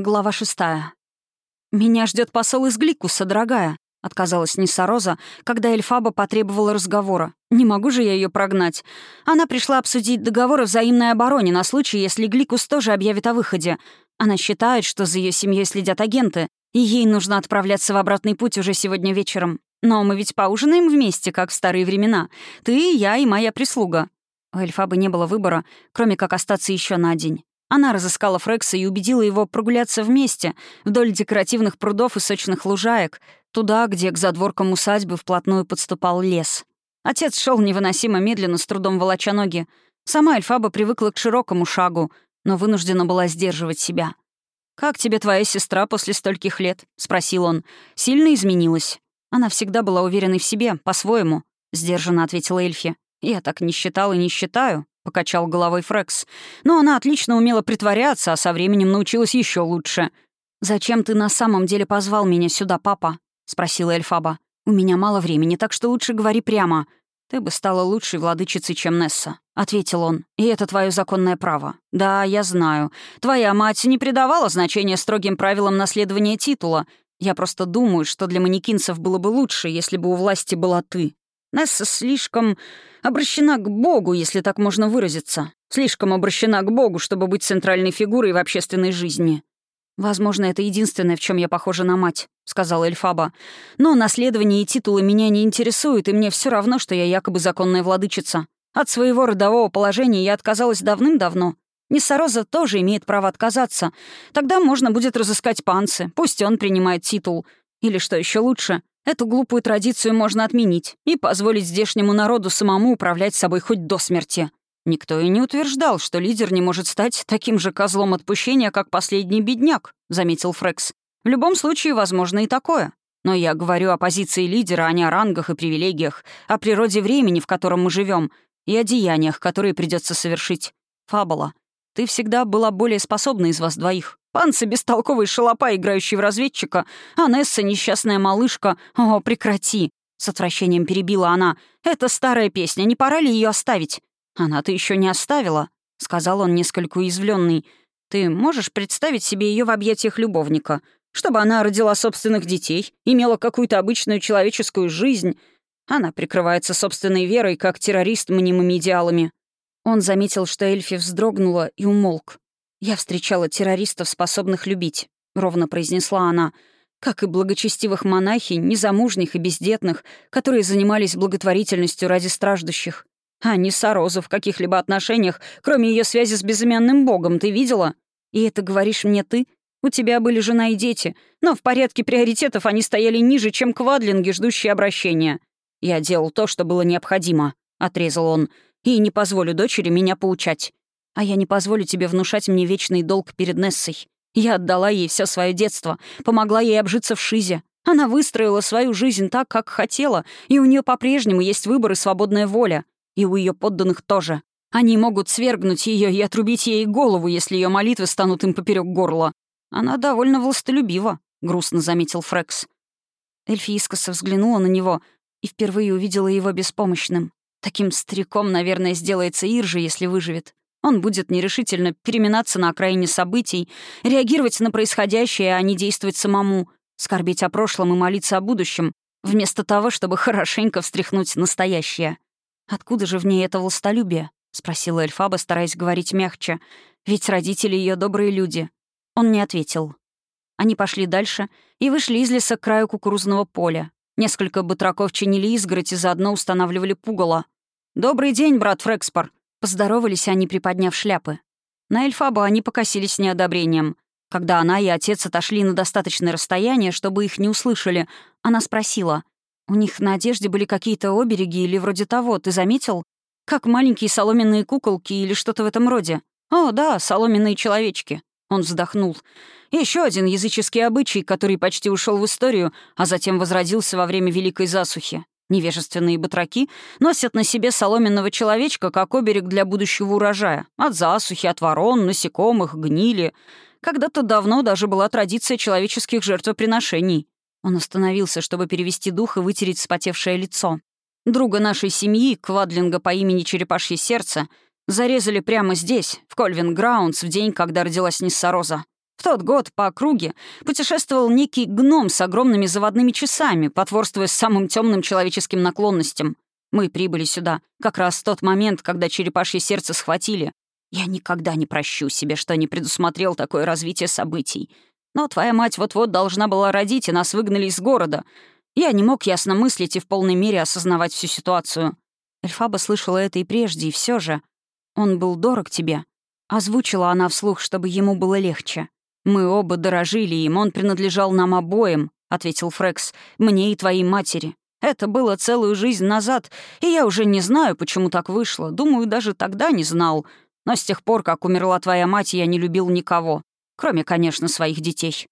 Глава шестая. «Меня ждет посол из Гликуса, дорогая», — отказалась Ниссароза, когда Эльфаба потребовала разговора. «Не могу же я ее прогнать. Она пришла обсудить договор о взаимной обороне на случай, если Гликус тоже объявит о выходе. Она считает, что за ее семьей следят агенты, и ей нужно отправляться в обратный путь уже сегодня вечером. Но мы ведь поужинаем вместе, как в старые времена. Ты, я и моя прислуга». У Эльфабы не было выбора, кроме как остаться еще на день. Она разыскала Фрекса и убедила его прогуляться вместе вдоль декоративных прудов и сочных лужаек, туда, где к задворкам усадьбы вплотную подступал лес. Отец шел невыносимо медленно, с трудом волоча ноги. Сама Эльфаба привыкла к широкому шагу, но вынуждена была сдерживать себя. «Как тебе твоя сестра после стольких лет?» — спросил он. «Сильно изменилась?» Она всегда была уверенной в себе, по-своему, — сдержанно ответила Эльфи. «Я так не считал и не считаю покачал головой Фрекс. «Но она отлично умела притворяться, а со временем научилась еще лучше». «Зачем ты на самом деле позвал меня сюда, папа?» — спросила Эльфаба. «У меня мало времени, так что лучше говори прямо. Ты бы стала лучшей владычицей, чем Несса», — ответил он. «И это твое законное право. Да, я знаю. Твоя мать не придавала значения строгим правилам наследования титула. Я просто думаю, что для манекинцев было бы лучше, если бы у власти была ты. Несса слишком обращена к Богу, если так можно выразиться. Слишком обращена к Богу, чтобы быть центральной фигурой в общественной жизни. «Возможно, это единственное, в чем я похожа на мать», — сказала Эльфаба. «Но наследование и титулы меня не интересуют, и мне все равно, что я якобы законная владычица. От своего родового положения я отказалась давным-давно. Ниссароза тоже имеет право отказаться. Тогда можно будет разыскать панцы, пусть он принимает титул. Или, что еще лучше, Эту глупую традицию можно отменить и позволить здешнему народу самому управлять собой хоть до смерти. Никто и не утверждал, что лидер не может стать таким же козлом отпущения, как последний бедняк, заметил Фрекс. В любом случае, возможно и такое. Но я говорю о позиции лидера, а не о рангах и привилегиях, о природе времени, в котором мы живем, и о деяниях, которые придется совершить. Фабула. Ты всегда была более способна из вас двоих. Панцы — бестолковый шалопа, играющий в разведчика, а Несса — несчастная малышка. О, прекрати!» С отвращением перебила она. «Это старая песня, не пора ли ее оставить?» «Она-то еще не оставила», — сказал он несколько уязвленный. «Ты можешь представить себе ее в объятиях любовника? Чтобы она родила собственных детей, имела какую-то обычную человеческую жизнь. Она прикрывается собственной верой, как террорист мнимыми идеалами. Он заметил, что Эльфи вздрогнула и умолк. «Я встречала террористов, способных любить», — ровно произнесла она, «как и благочестивых монахинь, незамужних и бездетных, которые занимались благотворительностью ради страждущих. А не Сорозу в каких-либо отношениях, кроме ее связи с безымянным богом, ты видела? И это говоришь мне ты? У тебя были жена и дети, но в порядке приоритетов они стояли ниже, чем квадлинги, ждущие обращения. Я делал то, что было необходимо», — отрезал он, — и не позволю дочери меня поучать. А я не позволю тебе внушать мне вечный долг перед Нессой. Я отдала ей все свое детство, помогла ей обжиться в Шизе. Она выстроила свою жизнь так, как хотела, и у нее по-прежнему есть выбор и свободная воля. И у ее подданных тоже. Они могут свергнуть ее и отрубить ей голову, если ее молитвы станут им поперек горла. Она довольно властолюбива, грустно заметил Фрекс. Эльфи искоса взглянула на него и впервые увидела его беспомощным. Таким стариком, наверное, сделается Иржи, если выживет. Он будет нерешительно переминаться на окраине событий, реагировать на происходящее, а не действовать самому, скорбеть о прошлом и молиться о будущем, вместо того, чтобы хорошенько встряхнуть настоящее. «Откуда же в ней это властолюбие?» — спросила Эльфаба, стараясь говорить мягче. «Ведь родители ее добрые люди». Он не ответил. Они пошли дальше и вышли из леса к краю кукурузного поля. Несколько батраков чинили изгородь и заодно устанавливали пугало. «Добрый день, брат Фрекспор!» Поздоровались они, приподняв шляпы. На Эльфабу они покосились неодобрением. Когда она и отец отошли на достаточное расстояние, чтобы их не услышали, она спросила. «У них на одежде были какие-то обереги или вроде того, ты заметил? Как маленькие соломенные куколки или что-то в этом роде?» «О, да, соломенные человечки». Он вздохнул. Еще один языческий обычай, который почти ушел в историю, а затем возродился во время Великой засухи. Невежественные батраки носят на себе соломенного человечка как оберег для будущего урожая. От засухи, от ворон, насекомых, гнили. Когда-то давно даже была традиция человеческих жертвоприношений. Он остановился, чтобы перевести дух и вытереть вспотевшее лицо. Друга нашей семьи, Квадлинга по имени Черепашье Сердце, зарезали прямо здесь, в Кольвин Граундс, в день, когда родилась Ниссароза. В тот год по округе путешествовал некий гном с огромными заводными часами, потворствуя самым темным человеческим наклонностям. Мы прибыли сюда как раз в тот момент, когда черепашье сердце схватили. Я никогда не прощу себе, что не предусмотрел такое развитие событий. Но твоя мать вот-вот должна была родить, и нас выгнали из города. Я не мог ясно мыслить и в полной мере осознавать всю ситуацию. Эльфаба слышала это и прежде, и все же. Он был дорог тебе. Озвучила она вслух, чтобы ему было легче. «Мы оба дорожили им, он принадлежал нам обоим», — ответил Фрекс, — «мне и твоей матери. Это было целую жизнь назад, и я уже не знаю, почему так вышло. Думаю, даже тогда не знал. Но с тех пор, как умерла твоя мать, я не любил никого. Кроме, конечно, своих детей.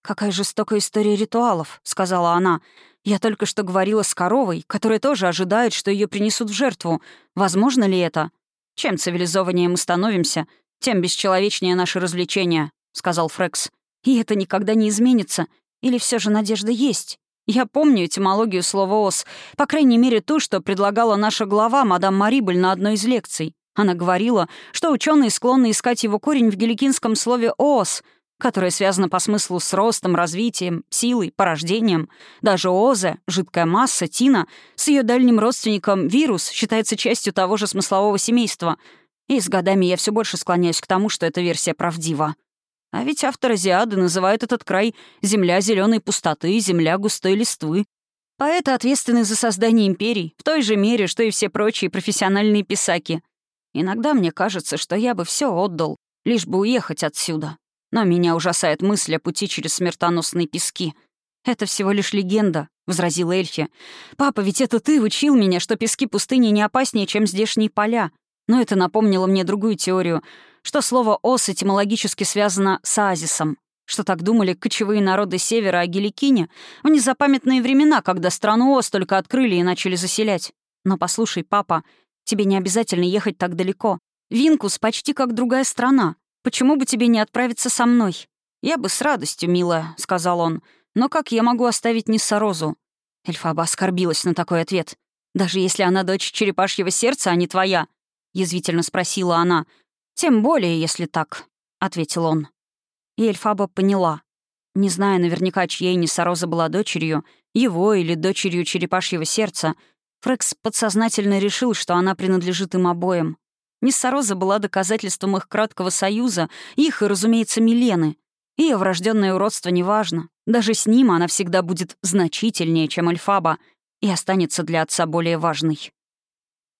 «Какая жестокая история ритуалов», — сказала она. «Я только что говорила с коровой, которая тоже ожидает, что ее принесут в жертву. Возможно ли это? Чем цивилизованнее мы становимся, тем бесчеловечнее наши развлечения», — сказал Фрекс. «И это никогда не изменится. Или все же надежда есть?» Я помню этимологию слова «ос», по крайней мере ту, что предлагала наша глава, мадам Марибель, на одной из лекций. Она говорила, что ученые склонны искать его корень в геликинском слове «ос», которое связано по смыслу с ростом, развитием, силой, порождением. Даже оза, жидкая масса, тина, с ее дальним родственником вирус считается частью того же смыслового семейства. И с годами я все больше склоняюсь к тому, что эта версия правдива. А ведь автор Азиады называет этот край «земля зеленой пустоты», «земля густой листвы». Поэты ответственны за создание империй, в той же мере, что и все прочие профессиональные писаки. Иногда мне кажется, что я бы все отдал, лишь бы уехать отсюда. Но меня ужасает мысль о пути через смертоносные пески. «Это всего лишь легенда», — возразила Эльфи. «Папа, ведь это ты учил меня, что пески пустыни не опаснее, чем здешние поля. Но это напомнило мне другую теорию, что слово «ос» этимологически связано с оазисом. Что так думали кочевые народы Севера о Геликине в незапамятные времена, когда страну Ос только открыли и начали заселять. Но послушай, папа, тебе не обязательно ехать так далеко. Винкус почти как другая страна. Почему бы тебе не отправиться со мной? Я бы с радостью, милая, — сказал он. Но как я могу оставить Ниссарозу? Эльфаба оскорбилась на такой ответ. Даже если она дочь черепашьего сердца, а не твоя, — язвительно спросила она. «Тем более, если так», — ответил он. И Эльфаба поняла. Не зная наверняка, чьей Несороза была дочерью, его или дочерью черепашьего сердца, Фрекс подсознательно решил, что она принадлежит им обоим. Ниссароза была доказательством их краткого союза, их и, разумеется, Милены. Ее врожденное уродство неважно. Даже с ним она всегда будет значительнее, чем Эльфаба, и останется для отца более важной.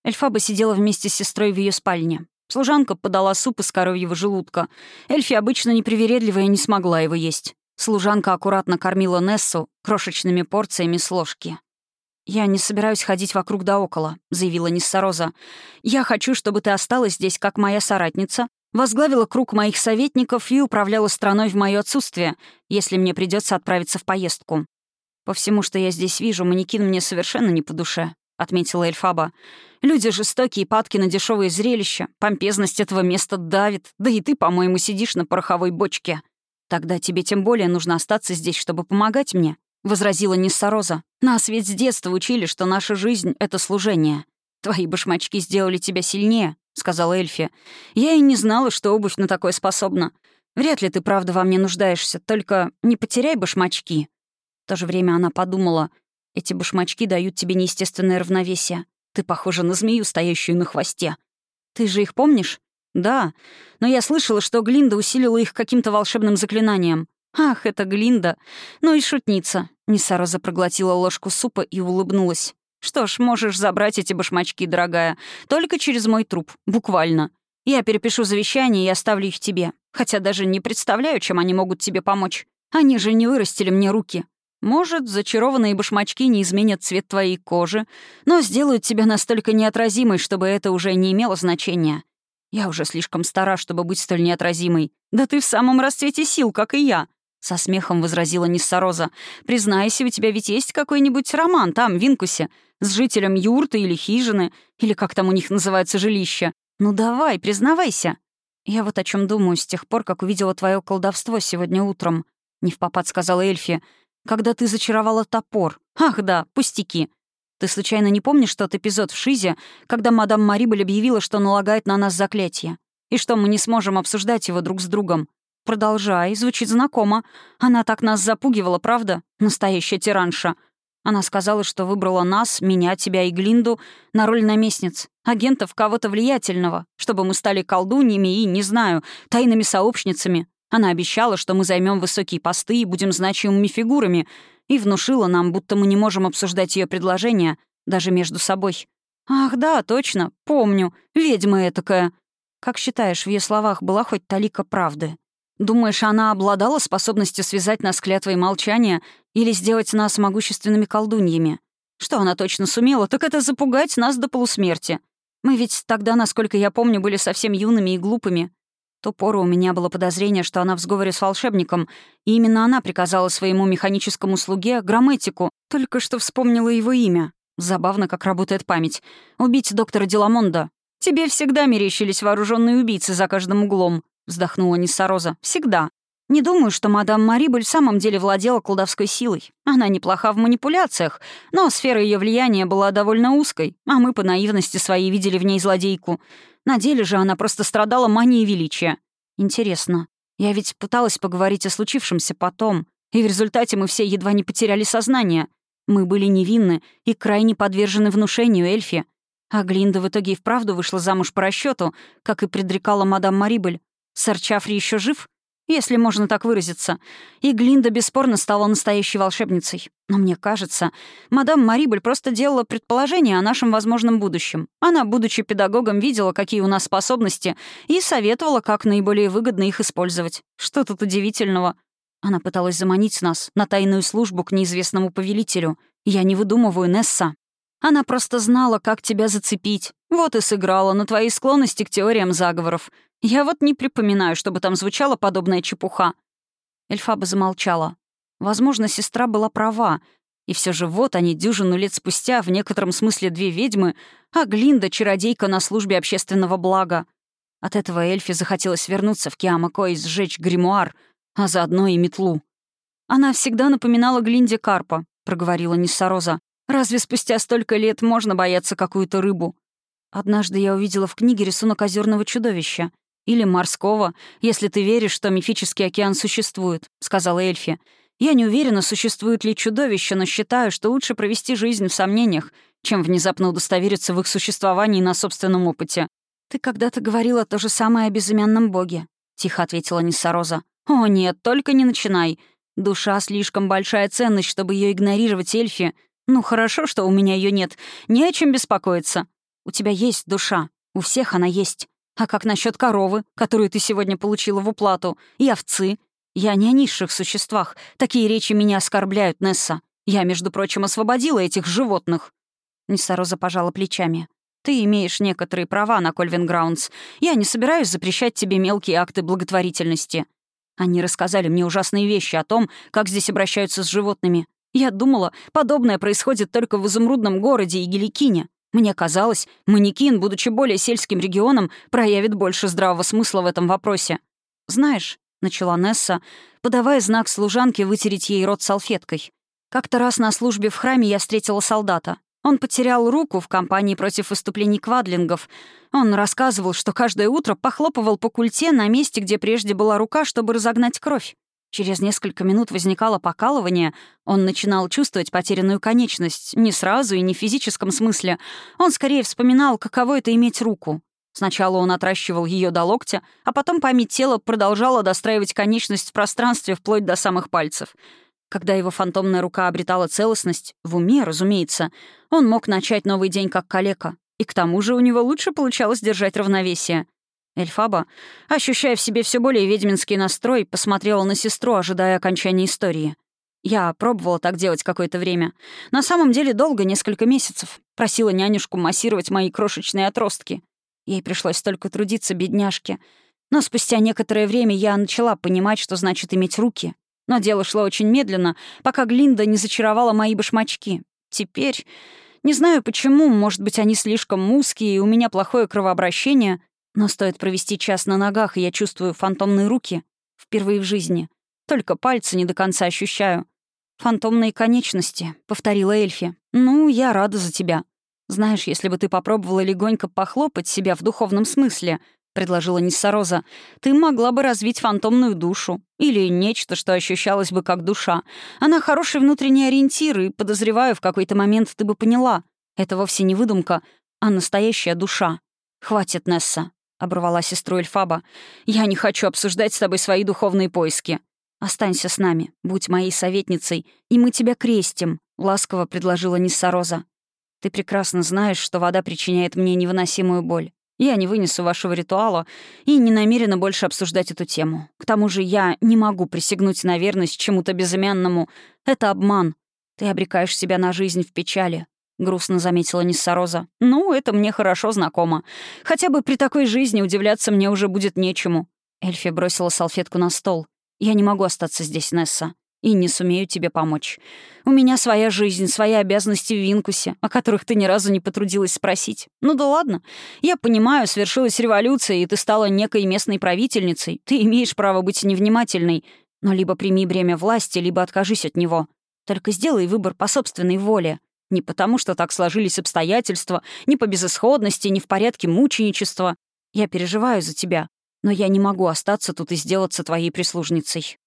Эльфаба сидела вместе с сестрой в ее спальне. Служанка подала суп из коровьего желудка. Эльфи, обычно непривередливая, не смогла его есть. Служанка аккуратно кормила Нессу крошечными порциями с ложки. «Я не собираюсь ходить вокруг да около», — заявила Ниссароза. «Я хочу, чтобы ты осталась здесь как моя соратница, возглавила круг моих советников и управляла страной в мое отсутствие, если мне придется отправиться в поездку. По всему, что я здесь вижу, манекин мне совершенно не по душе. — отметила Эльфаба. «Люди жестокие, падки на дешевые зрелища. Помпезность этого места давит. Да и ты, по-моему, сидишь на пороховой бочке. Тогда тебе тем более нужно остаться здесь, чтобы помогать мне», — возразила Ниссароза. «Нас ведь с детства учили, что наша жизнь — это служение. Твои башмачки сделали тебя сильнее», — сказала Эльфия. «Я и не знала, что обувь на такое способна. Вряд ли ты правда во мне нуждаешься, только не потеряй башмачки». В то же время она подумала — эти башмачки дают тебе неестественное равновесие. Ты похожа на змею, стоящую на хвосте. Ты же их помнишь? Да. Но я слышала, что Глинда усилила их каким-то волшебным заклинанием. Ах, это Глинда. Ну и шутница. Несароза проглотила ложку супа и улыбнулась. Что ж, можешь забрать эти башмачки, дорогая. Только через мой труп. Буквально. Я перепишу завещание и оставлю их тебе. Хотя даже не представляю, чем они могут тебе помочь. Они же не вырастили мне руки. Может, зачарованные башмачки не изменят цвет твоей кожи, но сделают тебя настолько неотразимой, чтобы это уже не имело значения. Я уже слишком стара, чтобы быть столь неотразимой. Да ты в самом расцвете сил, как и я. Со смехом возразила Ниссароза. «Признайся, у тебя ведь есть какой-нибудь роман там, в Винкусе, с жителем юрты или хижины, или как там у них называется жилище. Ну давай, признавайся». «Я вот о чем думаю с тех пор, как увидела твое колдовство сегодня утром», — не в попад сказала Эльфия когда ты зачаровала топор. Ах да, пустяки. Ты случайно не помнишь тот эпизод в Шизе, когда мадам Марибель объявила, что налагает на нас заклятие? И что мы не сможем обсуждать его друг с другом? продолжай, звучит знакомо. Она так нас запугивала, правда? Настоящая тиранша. Она сказала, что выбрала нас, меня, тебя и Глинду на роль наместниц, агентов кого-то влиятельного, чтобы мы стали колдуньями и, не знаю, тайными сообщницами. Она обещала, что мы займем высокие посты и будем значимыми фигурами, и внушила нам, будто мы не можем обсуждать ее предложения даже между собой. «Ах, да, точно, помню. Ведьма этакая». Как считаешь, в ее словах была хоть талика правды? Думаешь, она обладала способностью связать нас клятвой молчания или сделать нас могущественными колдуньями? Что она точно сумела, так это запугать нас до полусмерти. Мы ведь тогда, насколько я помню, были совсем юными и глупыми. Ту пору у меня было подозрение, что она в сговоре с волшебником, и именно она приказала своему механическому слуге, грамматику, только что вспомнила его имя. Забавно, как работает память. Убить доктора Деламонда. Тебе всегда мерещились вооруженные убийцы за каждым углом. — вздохнула Ниссароза. «Всегда. Не думаю, что мадам Марибель в самом деле владела колдовской силой. Она неплоха в манипуляциях, но сфера ее влияния была довольно узкой, а мы по наивности своей видели в ней злодейку. На деле же она просто страдала манией величия. Интересно, я ведь пыталась поговорить о случившемся потом, и в результате мы все едва не потеряли сознание. Мы были невинны и крайне подвержены внушению Эльфи. А Глинда в итоге и вправду вышла замуж по расчету, как и предрекала мадам Марибель. Сэр Чафри еще жив? Если можно так выразиться. И Глинда бесспорно стала настоящей волшебницей. Но мне кажется, мадам Марибель просто делала предположение о нашем возможном будущем. Она, будучи педагогом, видела, какие у нас способности, и советовала, как наиболее выгодно их использовать. Что тут удивительного? Она пыталась заманить нас на тайную службу к неизвестному повелителю. Я не выдумываю, Несса. Она просто знала, как тебя зацепить. Вот и сыграла на твоей склонности к теориям заговоров. Я вот не припоминаю, чтобы там звучала подобная чепуха». Эльфаба замолчала. Возможно, сестра была права. И все же вот они, дюжину лет спустя, в некотором смысле две ведьмы, а Глинда — чародейка на службе общественного блага. От этого Эльфе захотелось вернуться в Киамако и сжечь гримуар, а заодно и метлу. «Она всегда напоминала Глинде Карпа», — проговорила Ниссароза. «Разве спустя столько лет можно бояться какую-то рыбу?» Однажды я увидела в книге рисунок озерного чудовища — «Или морского, если ты веришь, что мифический океан существует», — сказала Эльфи. «Я не уверена, существует ли чудовище, но считаю, что лучше провести жизнь в сомнениях, чем внезапно удостовериться в их существовании на собственном опыте». «Ты когда-то говорила то же самое о безымянном боге», — тихо ответила Ниссароза. «О нет, только не начинай. Душа — слишком большая ценность, чтобы ее игнорировать, Эльфи. Ну хорошо, что у меня ее нет. Не о чем беспокоиться. У тебя есть душа. У всех она есть. А как насчет коровы, которую ты сегодня получила в уплату, и овцы? Я не о низших существах. Такие речи меня оскорбляют, Несса. Я, между прочим, освободила этих животных». Несороза пожала плечами. «Ты имеешь некоторые права на Кольвин Граундс. Я не собираюсь запрещать тебе мелкие акты благотворительности. Они рассказали мне ужасные вещи о том, как здесь обращаются с животными. Я думала, подобное происходит только в изумрудном городе и Геликине. Мне казалось, манекин, будучи более сельским регионом, проявит больше здравого смысла в этом вопросе. «Знаешь», — начала Несса, подавая знак служанке вытереть ей рот салфеткой. «Как-то раз на службе в храме я встретила солдата. Он потерял руку в кампании против выступлений квадлингов. Он рассказывал, что каждое утро похлопывал по культе на месте, где прежде была рука, чтобы разогнать кровь. Через несколько минут возникало покалывание, он начинал чувствовать потерянную конечность, не сразу и не в физическом смысле. Он скорее вспоминал, каково это иметь руку. Сначала он отращивал ее до локтя, а потом память тела продолжала достраивать конечность в пространстве вплоть до самых пальцев. Когда его фантомная рука обретала целостность, в уме, разумеется, он мог начать новый день как калека. И к тому же у него лучше получалось держать равновесие. Эльфаба, ощущая в себе все более ведьминский настрой, посмотрела на сестру, ожидая окончания истории. Я пробовала так делать какое-то время. На самом деле долго, несколько месяцев. Просила нянюшку массировать мои крошечные отростки. Ей пришлось столько трудиться, бедняжке. Но спустя некоторое время я начала понимать, что значит иметь руки. Но дело шло очень медленно, пока Глинда не зачаровала мои башмачки. Теперь... Не знаю почему, может быть, они слишком узкие, и у меня плохое кровообращение, но стоит провести час на ногах, и я чувствую фантомные руки. Впервые в жизни. Только пальцы не до конца ощущаю. «Фантомные конечности», — повторила Эльфи. «Ну, я рада за тебя. Знаешь, если бы ты попробовала легонько похлопать себя в духовном смысле, предложила Ниссароза. «Ты могла бы развить фантомную душу. Или нечто, что ощущалось бы как душа. Она хороший внутренний ориентир, и, подозреваю, в какой-то момент ты бы поняла. Это вовсе не выдумка, а настоящая душа. Хватит, Несса», — оборвала сестру Эльфаба. «Я не хочу обсуждать с тобой свои духовные поиски. Останься с нами, будь моей советницей, и мы тебя крестим», — ласково предложила Ниссароза. «Ты прекрасно знаешь, что вода причиняет мне невыносимую боль. Я не вынесу вашего ритуала и не намерена больше обсуждать эту тему. К тому же я не могу присягнуть на верность чему-то безымянному. Это обман. Ты обрекаешь себя на жизнь в печали. — грустно заметила Ниссароза. «Ну, это мне хорошо знакомо. Хотя бы при такой жизни удивляться мне уже будет нечему». Эльфи бросила салфетку на стол. «Я не могу остаться здесь, Несса и не сумею тебе помочь. У меня своя жизнь, свои обязанности в Винкусе, о которых ты ни разу не потрудилась спросить. Ну да ладно. Я понимаю, свершилась революция, и ты стала некой местной правительницей. Ты имеешь право быть невнимательной. Но либо прими бремя власти, либо откажись от него. Только сделай выбор по собственной воле. Не потому, что так сложились обстоятельства, не по безысходности, не в порядке мученичества. Я переживаю за тебя, но я не могу остаться тут и сделаться твоей прислужницей.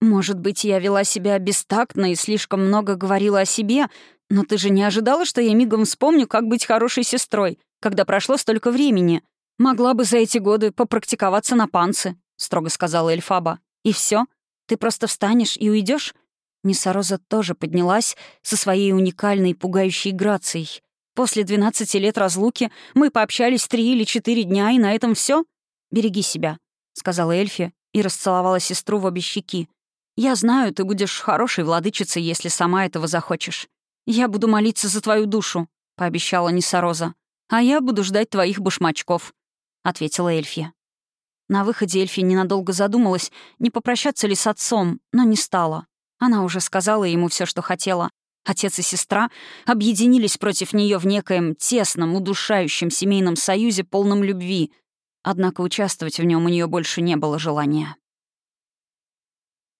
Может быть, я вела себя бестактно и слишком много говорила о себе, но ты же не ожидала, что я мигом вспомню, как быть хорошей сестрой, когда прошло столько времени. Могла бы за эти годы попрактиковаться на панце, строго сказала Эльфаба. И все? Ты просто встанешь и уйдешь? Несороза тоже поднялась со своей уникальной пугающей грацией. После 12 лет разлуки мы пообщались три или четыре дня, и на этом все. «Береги себя», — сказала Эльфи и расцеловала сестру в обе щеки. Я знаю, ты будешь хорошей владычицей, если сама этого захочешь. Я буду молиться за твою душу», — пообещала Нисороза. «А я буду ждать твоих башмачков», — ответила Эльфия. На выходе Эльфия ненадолго задумалась, не попрощаться ли с отцом, но не стала. Она уже сказала ему все, что хотела. Отец и сестра объединились против нее в некоем тесном, удушающем семейном союзе, полном любви. Однако участвовать в нем у нее больше не было желания.